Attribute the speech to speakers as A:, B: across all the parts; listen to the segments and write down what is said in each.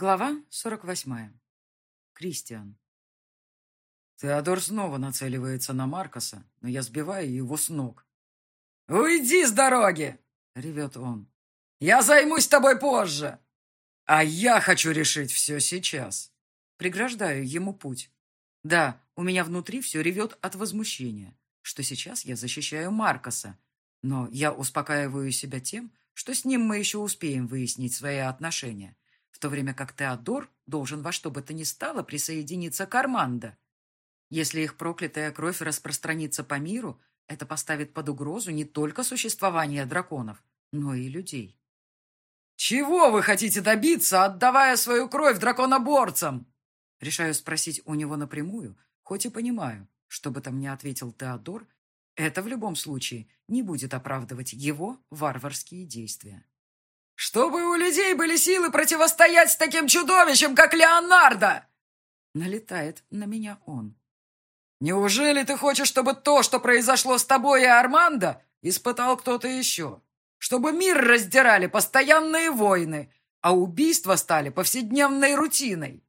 A: Глава 48. Кристиан. Теодор снова нацеливается на Маркоса, но я сбиваю его с ног.
B: «Уйди с дороги!» — ревет он. «Я займусь тобой позже!» «А я хочу решить все сейчас!»
A: Преграждаю ему путь. Да, у меня внутри все ревет от возмущения, что сейчас я защищаю Маркоса, но я успокаиваю себя тем, что с ним мы еще успеем выяснить свои отношения в то время как Теодор должен во что бы то ни стало присоединиться к Армандо. Если их проклятая кровь распространится по миру, это поставит под угрозу не только существование драконов, но и людей.
B: «Чего вы хотите добиться, отдавая свою кровь драконоборцам?»
A: Решаю спросить у него напрямую, хоть и понимаю, что бы там ни ответил Теодор, это в любом случае не будет оправдывать его варварские действия.
B: Чтобы у людей были силы противостоять с таким чудовищем, как Леонардо!»
A: Налетает на меня он.
B: «Неужели ты хочешь, чтобы то, что произошло с тобой и Армандо, испытал кто-то еще? Чтобы мир раздирали постоянные войны, а убийства стали повседневной рутиной?»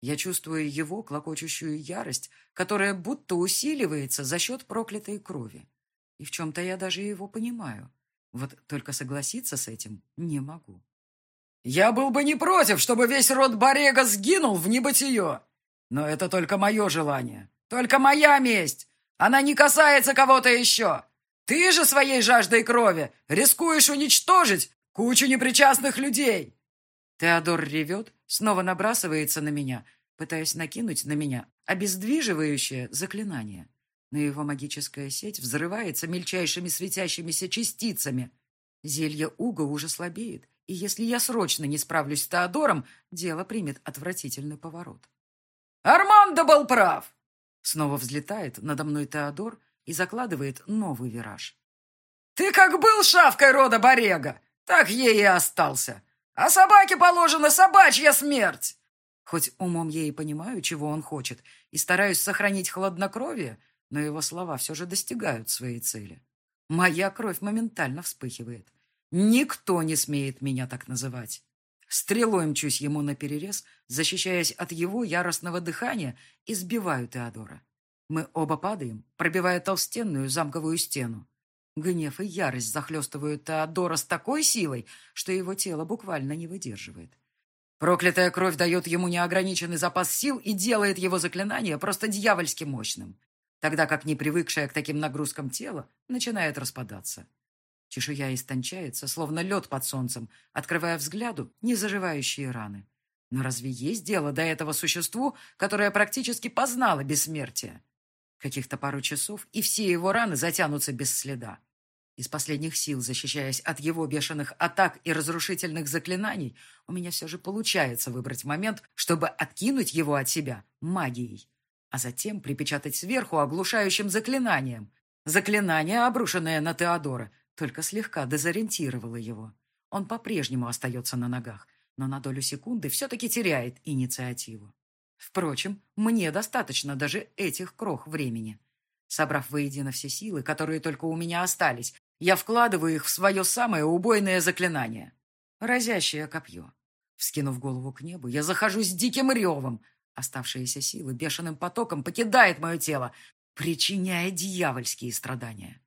A: Я чувствую его клокочущую ярость, которая будто усиливается за счет проклятой крови. И в чем-то я даже его понимаю. Вот только согласиться с этим не могу.
B: «Я был бы не против, чтобы весь род Борега сгинул в небытие. Но это только мое желание. Только моя месть. Она не касается кого-то еще. Ты же своей жаждой крови рискуешь уничтожить кучу непричастных людей».
A: Теодор ревет, снова набрасывается на меня, пытаясь накинуть на меня обездвиживающее заклинание но его магическая сеть взрывается мельчайшими светящимися частицами. Зелье Уга уже слабеет, и если я срочно не справлюсь с Теодором, дело примет отвратительный поворот.
B: «Армандо был прав!»
A: Снова взлетает надо мной Теодор и закладывает новый вираж.
B: «Ты как был шавкой рода Борега, так ей и остался. А собаке положена собачья смерть!»
A: Хоть умом я и понимаю, чего он хочет, и стараюсь сохранить хладнокровие, но его слова все же достигают своей цели. Моя кровь моментально вспыхивает. Никто не смеет меня так называть. Стрелой мчусь ему на перерез, защищаясь от его яростного дыхания, и сбиваю Теодора. Мы оба падаем, пробивая толстенную замковую стену. Гнев и ярость захлестывают Теодора с такой силой, что его тело буквально не выдерживает. Проклятая кровь дает ему неограниченный запас сил и делает его заклинание просто дьявольски мощным тогда как непривыкшее к таким нагрузкам тело начинает распадаться. Чешуя истончается, словно лед под солнцем, открывая взгляду незаживающие раны. Но разве есть дело до этого существу, которое практически познало бессмертие? Каких-то пару часов, и все его раны затянутся без следа. Из последних сил, защищаясь от его бешеных атак и разрушительных заклинаний, у меня все же получается выбрать момент, чтобы откинуть его от себя магией а затем припечатать сверху оглушающим заклинанием. Заклинание, обрушенное на Теодора, только слегка дезориентировало его. Он по-прежнему остается на ногах, но на долю секунды все-таки теряет инициативу. Впрочем, мне достаточно даже этих крох времени. Собрав воедино все силы, которые только у меня остались, я вкладываю их в свое самое убойное заклинание — разящее копье. Вскинув голову к небу, я захожу с диким ревом, Оставшиеся силы бешеным потоком покидает мое тело, причиняя дьявольские страдания.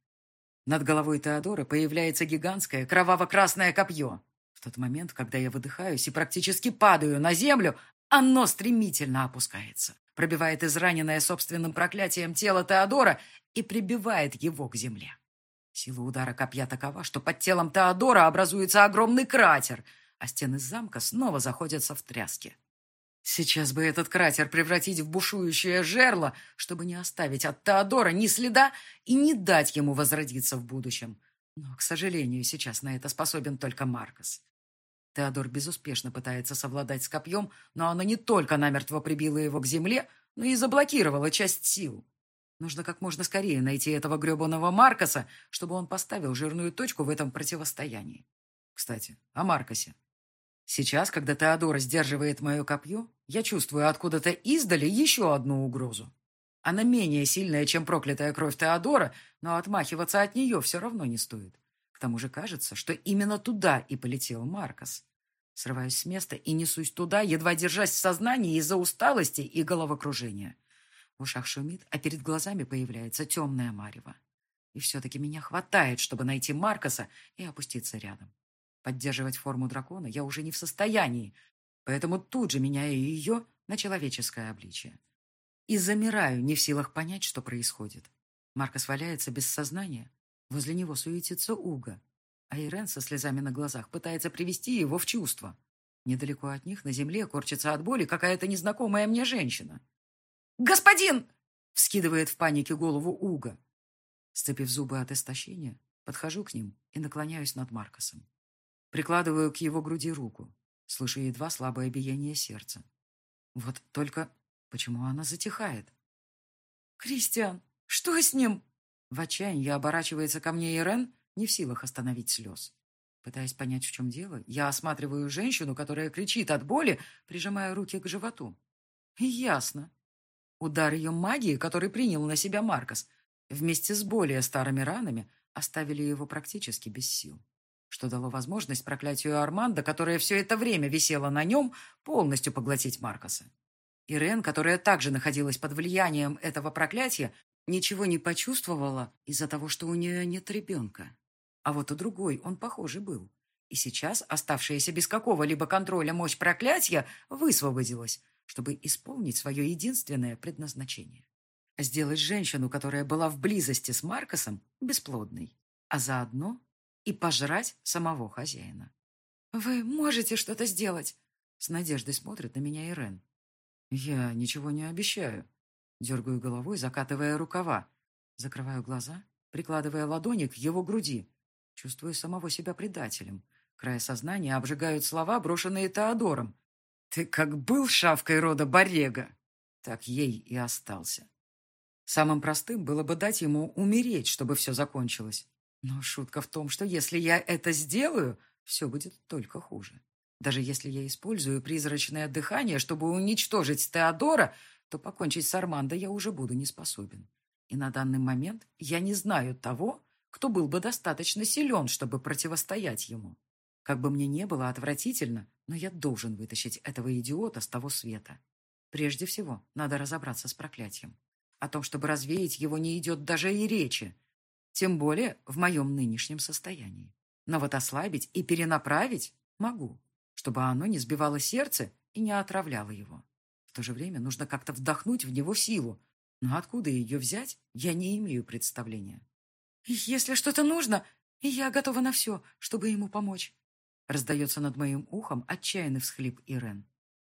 A: Над головой Теодора появляется гигантское кроваво-красное копье. В тот момент, когда я выдыхаюсь и практически падаю на землю, оно стремительно опускается, пробивает израненное собственным проклятием тело Теодора и прибивает его к земле. Сила удара копья такова, что под телом Теодора образуется огромный кратер, а стены замка снова заходятся в тряски. Сейчас бы этот кратер превратить в бушующее жерло, чтобы не оставить от Теодора ни следа и не дать ему возродиться в будущем. Но, к сожалению, сейчас на это способен только Маркос. Теодор безуспешно пытается совладать с копьем, но оно не только намертво прибило его к земле, но и заблокировало часть сил. Нужно как можно скорее найти этого гребаного Маркоса, чтобы он поставил жирную точку в этом противостоянии. Кстати, о Маркосе. Сейчас, когда Теодора сдерживает мое копье, я чувствую откуда-то издали еще одну угрозу. Она менее сильная, чем проклятая кровь Теодора, но отмахиваться от нее все равно не стоит. К тому же кажется, что именно туда и полетел Маркос. Срываюсь с места и несусь туда, едва держась в сознании из-за усталости и головокружения. В ушах шумит, а перед глазами появляется темная марево. И все-таки меня хватает, чтобы найти Маркоса и опуститься рядом. Поддерживать форму дракона я уже не в состоянии, поэтому тут же меняю ее на человеческое обличие. И замираю, не в силах понять, что происходит. Маркос валяется без сознания. Возле него суетится Уга, а Ирен со слезами на глазах пытается привести его в чувство. Недалеко от них на земле корчится от боли какая-то незнакомая мне женщина.
B: «Господин!»
A: — вскидывает в панике голову Уга. Сцепив зубы от истощения, подхожу к ним и наклоняюсь над Маркосом. Прикладываю к его груди руку, слышу едва слабое биение сердца. Вот только почему она затихает?
B: «Кристиан, что с ним?»
A: В отчаянии оборачивается ко мне Ирен, не в силах остановить слез. Пытаясь понять, в чем дело, я осматриваю женщину, которая кричит от боли, прижимая руки к животу. И ясно. Удар ее магии, который принял на себя Маркос, вместе с более старыми ранами, оставили его практически без сил, что дало возможность проклятию Арманда, которое все это время висело на нем, полностью поглотить Маркоса. Ирен, которая также находилась под влиянием этого проклятия, ничего не почувствовала из-за того, что у нее нет ребенка. А вот у другой он, похоже, был. И сейчас оставшаяся без какого-либо контроля мощь проклятия высвободилась, чтобы исполнить свое единственное предназначение. Сделать женщину, которая была в близости с Маркосом, бесплодной, а заодно и пожрать самого хозяина.
B: «Вы можете что-то сделать?»
A: С надеждой смотрит на меня Ирен. «Я ничего не обещаю». Дергаю головой, закатывая рукава. Закрываю глаза, прикладывая ладони к его груди. Чувствую самого себя предателем. Края сознания обжигают слова, брошенные Теодором. «Ты как был шавкой рода Борега, так ей и остался». Самым простым было бы дать ему умереть, чтобы все закончилось. Но шутка в том, что если я это сделаю, все будет только хуже. Даже если я использую призрачное дыхание, чтобы уничтожить Теодора, то покончить с Армандо я уже буду не способен. И на данный момент я не знаю того, кто был бы достаточно силен, чтобы противостоять ему. Как бы мне не было отвратительно, но я должен вытащить этого идиота с того света. Прежде всего, надо разобраться с проклятием. О том, чтобы развеять его, не идет даже и речи. Тем более в моем нынешнем состоянии. Но вот ослабить и перенаправить могу, чтобы оно не сбивало сердце и не отравляло его. В то же время нужно как-то вдохнуть в него силу, но откуда ее взять, я не имею представления.
B: «Если что-то нужно, я готова на все, чтобы ему помочь»,
A: раздается над моим ухом отчаянный всхлип Ирен.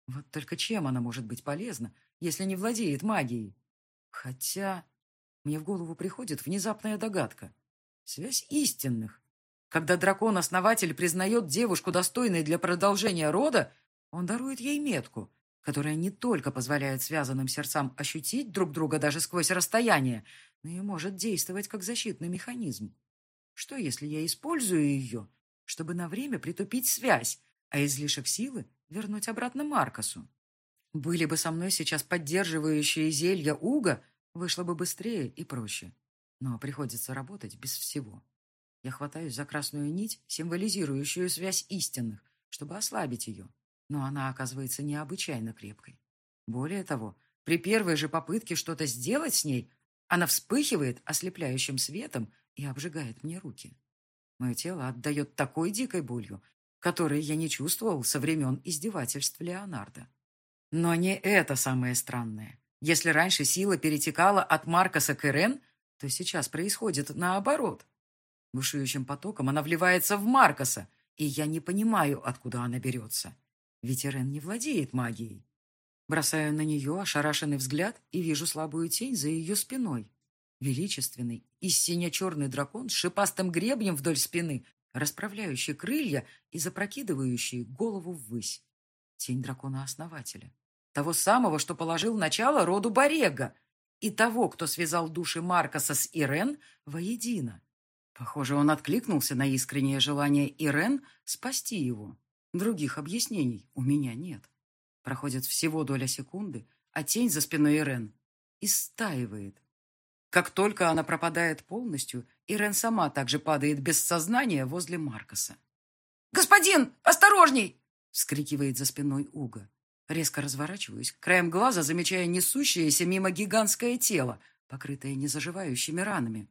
A: Вот только чем она может быть полезна, если не владеет магией? Хотя мне в голову приходит внезапная догадка. Связь истинных. Когда дракон-основатель признает девушку достойной для продолжения рода, он дарует ей метку, которая не только позволяет связанным сердцам ощутить друг друга даже сквозь расстояние, но и может действовать как защитный механизм. Что, если я использую ее, чтобы на время притупить связь, а излишек силы вернуть обратно Маркосу? Были бы со мной сейчас поддерживающие зелья Уга, вышло бы быстрее и проще. Но приходится работать без всего. Я хватаюсь за красную нить, символизирующую связь истинных, чтобы ослабить ее. Но она оказывается необычайно крепкой. Более того, при первой же попытке что-то сделать с ней, она вспыхивает ослепляющим светом и обжигает мне руки. Мое тело отдает такой дикой болью, которой я не чувствовал со времен издевательств Леонардо. Но не это самое странное. Если раньше сила перетекала от Маркоса к Ирен, то сейчас происходит наоборот. Бушующим потоком она вливается в Маркоса, и я не понимаю, откуда она берется. Ведь Ирен не владеет магией. Бросаю на нее ошарашенный взгляд и вижу слабую тень за ее спиной. Величественный и сине-черный дракон с шипастым гребнем вдоль спины, расправляющий крылья и запрокидывающий голову ввысь. Тень дракона-основателя. Того самого, что положил начало роду Борега. И того, кто связал души Маркоса с Ирен воедино. Похоже, он откликнулся на искреннее желание Ирен спасти его. Других объяснений у меня нет. Проходит всего доля секунды, а тень за спиной Ирен истаивает. Как только она пропадает полностью, Ирен сама также падает без сознания возле Маркоса.
B: «Господин, осторожней!»
A: — вскрикивает за спиной Уга. Резко разворачиваюсь, краем глаза замечая несущееся мимо гигантское тело, покрытое незаживающими ранами.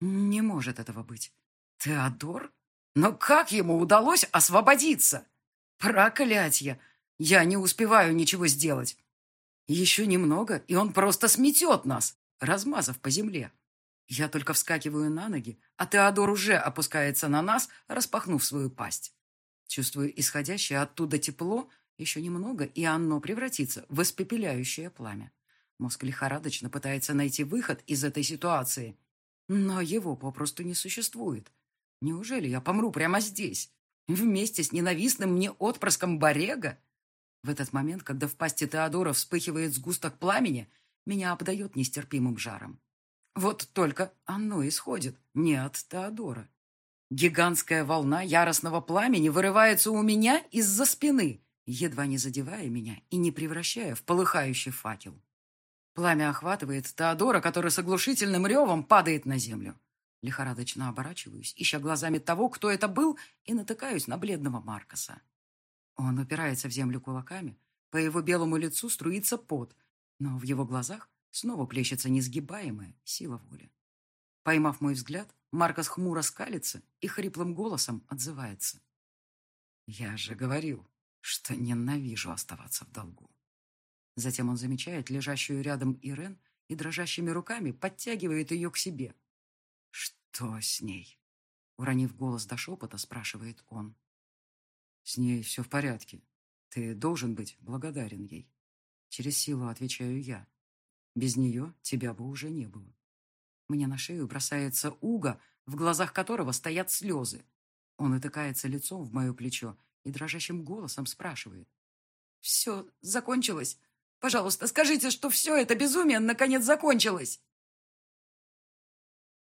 A: Не может этого быть. Теодор? Но как ему удалось освободиться? Проклятье! Я не успеваю ничего сделать. Еще немного, и он просто сметет нас, размазав по земле. Я только вскакиваю на ноги, а Теодор уже опускается на нас, распахнув свою пасть. Чувствую исходящее оттуда тепло, еще немного, и оно превратится в испепеляющее пламя. Мозг лихорадочно пытается найти выход из этой ситуации, но его попросту не существует. Неужели я помру прямо здесь, вместе с ненавистным мне отпрыском Борега? В этот момент, когда в пасти Теодора вспыхивает сгусток пламени, меня обдает нестерпимым жаром. Вот только оно исходит не от Теодора. Гигантская волна яростного пламени вырывается у меня из-за спины, едва не задевая меня и не превращая в полыхающий факел. Пламя охватывает Теодора, который с оглушительным ревом падает на землю. Лихорадочно оборачиваюсь, ища глазами того, кто это был, и натыкаюсь на бледного Маркоса. Он упирается в землю кулаками, по его белому лицу струится пот, но в его глазах снова плещется несгибаемая сила воли. Поймав мой взгляд, Маркос хмуро скалится и хриплым голосом отзывается. «Я же говорил, что ненавижу оставаться в долгу». Затем он замечает лежащую рядом Ирен и дрожащими руками подтягивает ее к себе. «Что с ней?» Уронив голос до шепота, спрашивает он. «С ней все в порядке. Ты должен быть благодарен ей». Через силу отвечаю я. Без нее тебя бы уже не было. Мне на шею бросается Уга, в глазах которого стоят слезы. Он утыкается лицом в мое плечо и дрожащим голосом спрашивает. «Все закончилось? Пожалуйста, скажите, что все это безумие наконец закончилось!»